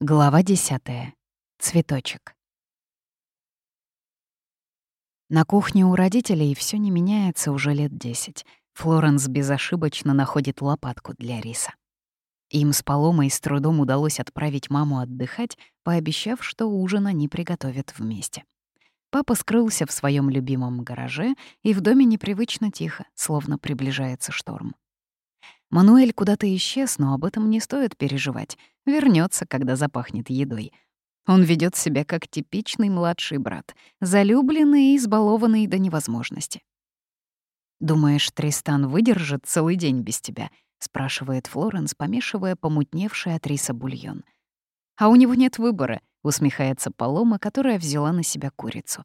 Глава десятая. Цветочек. На кухне у родителей все не меняется уже лет десять. Флоренс безошибочно находит лопатку для риса. Им с Паломой с трудом удалось отправить маму отдыхать, пообещав, что ужин они приготовят вместе. Папа скрылся в своем любимом гараже, и в доме непривычно тихо, словно приближается шторм. Мануэль куда-то исчез, но об этом не стоит переживать. Вернется, когда запахнет едой. Он ведет себя как типичный младший брат, залюбленный и избалованный до невозможности. «Думаешь, Тристан выдержит целый день без тебя?» — спрашивает Флоренс, помешивая помутневший от риса бульон. «А у него нет выбора», — усмехается Палома, которая взяла на себя курицу.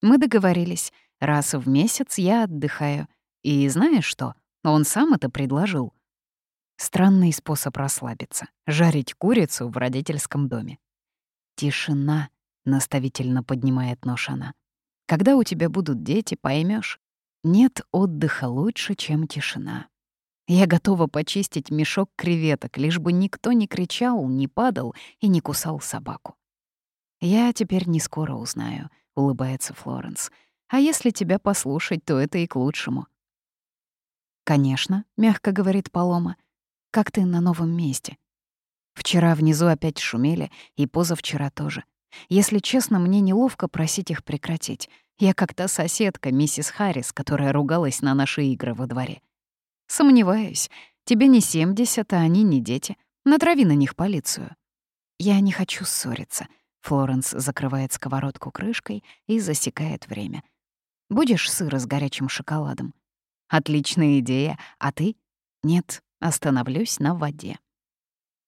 «Мы договорились. Раз в месяц я отдыхаю. И знаешь что? Он сам это предложил. Странный способ расслабиться — жарить курицу в родительском доме. «Тишина», — наставительно поднимает нож она. «Когда у тебя будут дети, поймешь, нет отдыха лучше, чем тишина. Я готова почистить мешок креветок, лишь бы никто не кричал, не падал и не кусал собаку». «Я теперь не скоро узнаю», — улыбается Флоренс. «А если тебя послушать, то это и к лучшему». «Конечно», — мягко говорит Палома, — как ты на новом месте? Вчера внизу опять шумели, и позавчера тоже. Если честно, мне неловко просить их прекратить. Я как та соседка, миссис Харрис, которая ругалась на наши игры во дворе. Сомневаюсь. Тебе не 70, а они не дети. Натрави на них полицию. Я не хочу ссориться. Флоренс закрывает сковородку крышкой и засекает время. Будешь сыра с горячим шоколадом? Отличная идея. А ты? Нет, Остановлюсь на воде.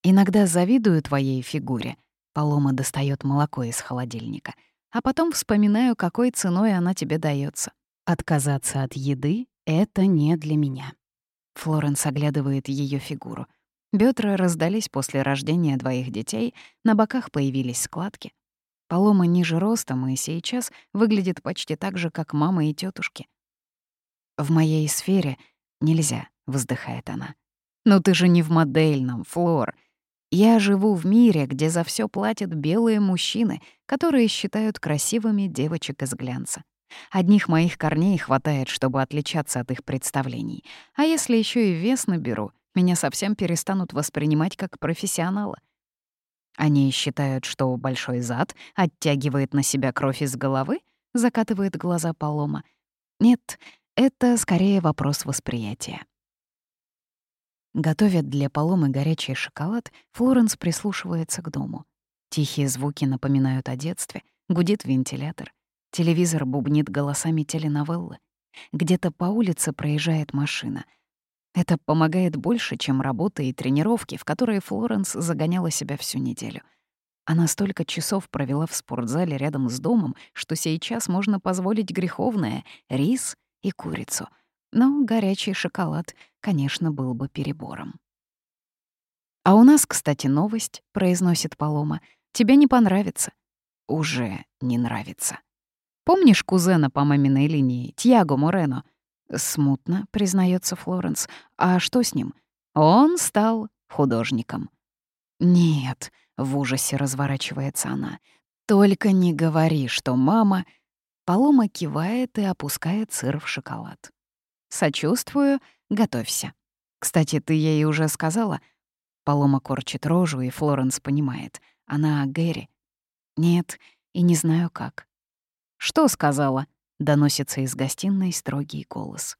Иногда завидую твоей фигуре. Полома достает молоко из холодильника. А потом вспоминаю, какой ценой она тебе дается. Отказаться от еды — это не для меня. Флоренс оглядывает ее фигуру. Бедра раздались после рождения двоих детей, на боках появились складки. Полома ниже ростом и сейчас выглядит почти так же, как мама и тетушки. «В моей сфере нельзя», — вздыхает она. «Но ты же не в модельном, Флор. Я живу в мире, где за все платят белые мужчины, которые считают красивыми девочек из глянца. Одних моих корней хватает, чтобы отличаться от их представлений. А если еще и вес наберу, меня совсем перестанут воспринимать как профессионала. Они считают, что большой зад оттягивает на себя кровь из головы, закатывает глаза Палома. Нет, это скорее вопрос восприятия. Готовят для Паломы горячий шоколад, Флоренс прислушивается к дому. Тихие звуки напоминают о детстве, гудит вентилятор. Телевизор бубнит голосами теленовеллы. Где-то по улице проезжает машина. Это помогает больше, чем работа и тренировки, в которые Флоренс загоняла себя всю неделю. Она столько часов провела в спортзале рядом с домом, что сейчас можно позволить греховное — рис и курицу — но горячий шоколад, конечно, был бы перебором. «А у нас, кстати, новость», — произносит Палома. «Тебе не понравится». «Уже не нравится». «Помнишь кузена по маминой линии, Тьяго Морено?» «Смутно», — признается Флоренс. «А что с ним?» «Он стал художником». «Нет», — в ужасе разворачивается она. «Только не говори, что мама...» Палома кивает и опускает сыр в шоколад. Сочувствую, готовься. Кстати, ты ей уже сказала? Полома корчит рожу, и Флоренс понимает. Она Гэри. Нет, и не знаю как. Что сказала? Доносится из гостиной строгий голос.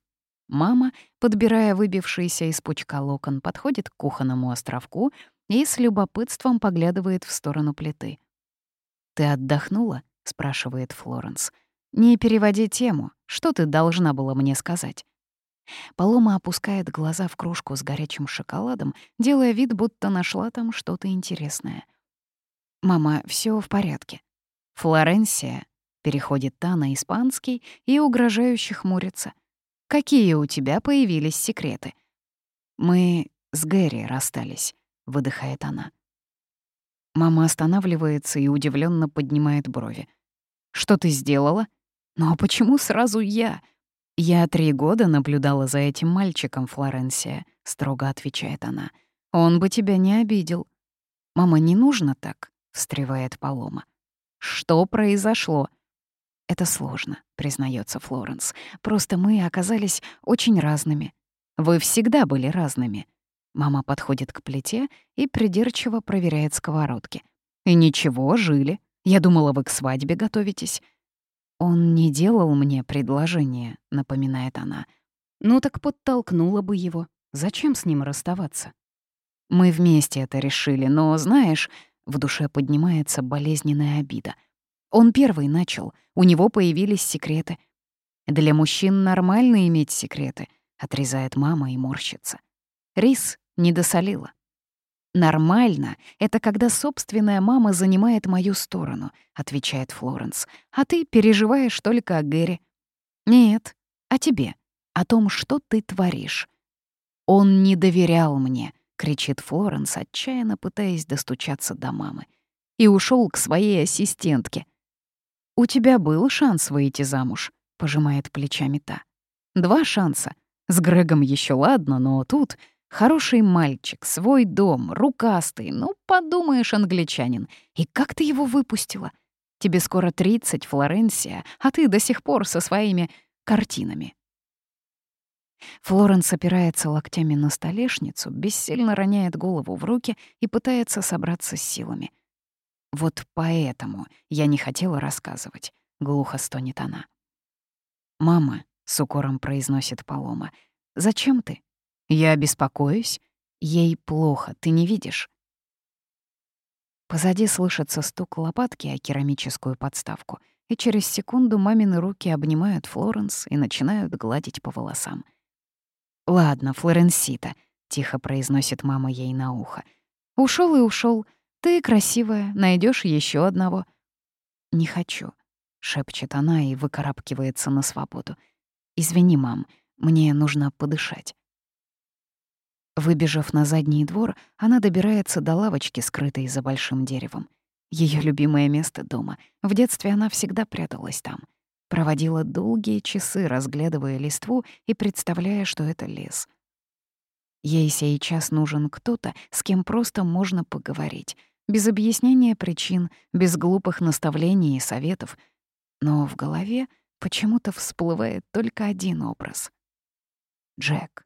Мама, подбирая выбившийся из пучка локон, подходит к кухонному островку и с любопытством поглядывает в сторону плиты. «Ты отдохнула?» — спрашивает Флоренс. «Не переводи тему. Что ты должна была мне сказать?» Палома опускает глаза в кружку с горячим шоколадом, делая вид, будто нашла там что-то интересное. «Мама, все в порядке». «Флоренсия», — переходит та на испанский и угрожающе хмурится. «Какие у тебя появились секреты?» «Мы с Гэри расстались», — выдыхает она. Мама останавливается и удивленно поднимает брови. «Что ты сделала? Ну а почему сразу я?» «Я три года наблюдала за этим мальчиком, Флоренсия», — строго отвечает она. «Он бы тебя не обидел». «Мама, не нужно так», — встревает Палома. «Что произошло?» «Это сложно», — признается Флоренс. «Просто мы оказались очень разными. Вы всегда были разными». Мама подходит к плите и придирчиво проверяет сковородки. «И ничего, жили. Я думала, вы к свадьбе готовитесь». «Он не делал мне предложение», — напоминает она. «Ну так подтолкнула бы его. Зачем с ним расставаться?» «Мы вместе это решили, но, знаешь...» В душе поднимается болезненная обида. Он первый начал, у него появились секреты. «Для мужчин нормально иметь секреты», — отрезает мама и морщится. Рис не досолила. «Нормально — это когда собственная мама занимает мою сторону», — отвечает Флоренс. «А ты переживаешь только о Гэри». «Нет, о тебе, о том, что ты творишь». «Он не доверял мне», — кричит Флоренс, отчаянно пытаясь достучаться до мамы. И ушел к своей ассистентке. «У тебя был шанс выйти замуж», — пожимает плечами та. «Два шанса. С Грегом еще ладно, но тут Хороший мальчик, свой дом, рукастый, ну, подумаешь, англичанин. И как ты его выпустила? Тебе скоро 30, Флоренсия, а ты до сих пор со своими картинами. Флоренс опирается локтями на столешницу, бессильно роняет голову в руки и пытается собраться с силами. «Вот поэтому я не хотела рассказывать», — глухо стонет она. «Мама», — с укором произносит Палома, — «зачем ты? Я беспокоюсь. Ей плохо, ты не видишь? Позади слышится стук лопатки о керамическую подставку, и через секунду мамины руки обнимают Флоренс и начинают гладить по волосам. «Ладно, Флоренсита», — тихо произносит мама ей на ухо. Ушел и ушел. Ты красивая, найдешь еще одного». «Не хочу», — шепчет она и выкарабкивается на свободу. «Извини, мам, мне нужно подышать». Выбежав на задний двор, она добирается до лавочки, скрытой за большим деревом. Ее любимое место дома. В детстве она всегда пряталась там. Проводила долгие часы, разглядывая листву и представляя, что это лес. Ей сейчас нужен кто-то, с кем просто можно поговорить, без объяснения причин, без глупых наставлений и советов. Но в голове почему-то всплывает только один образ — Джек.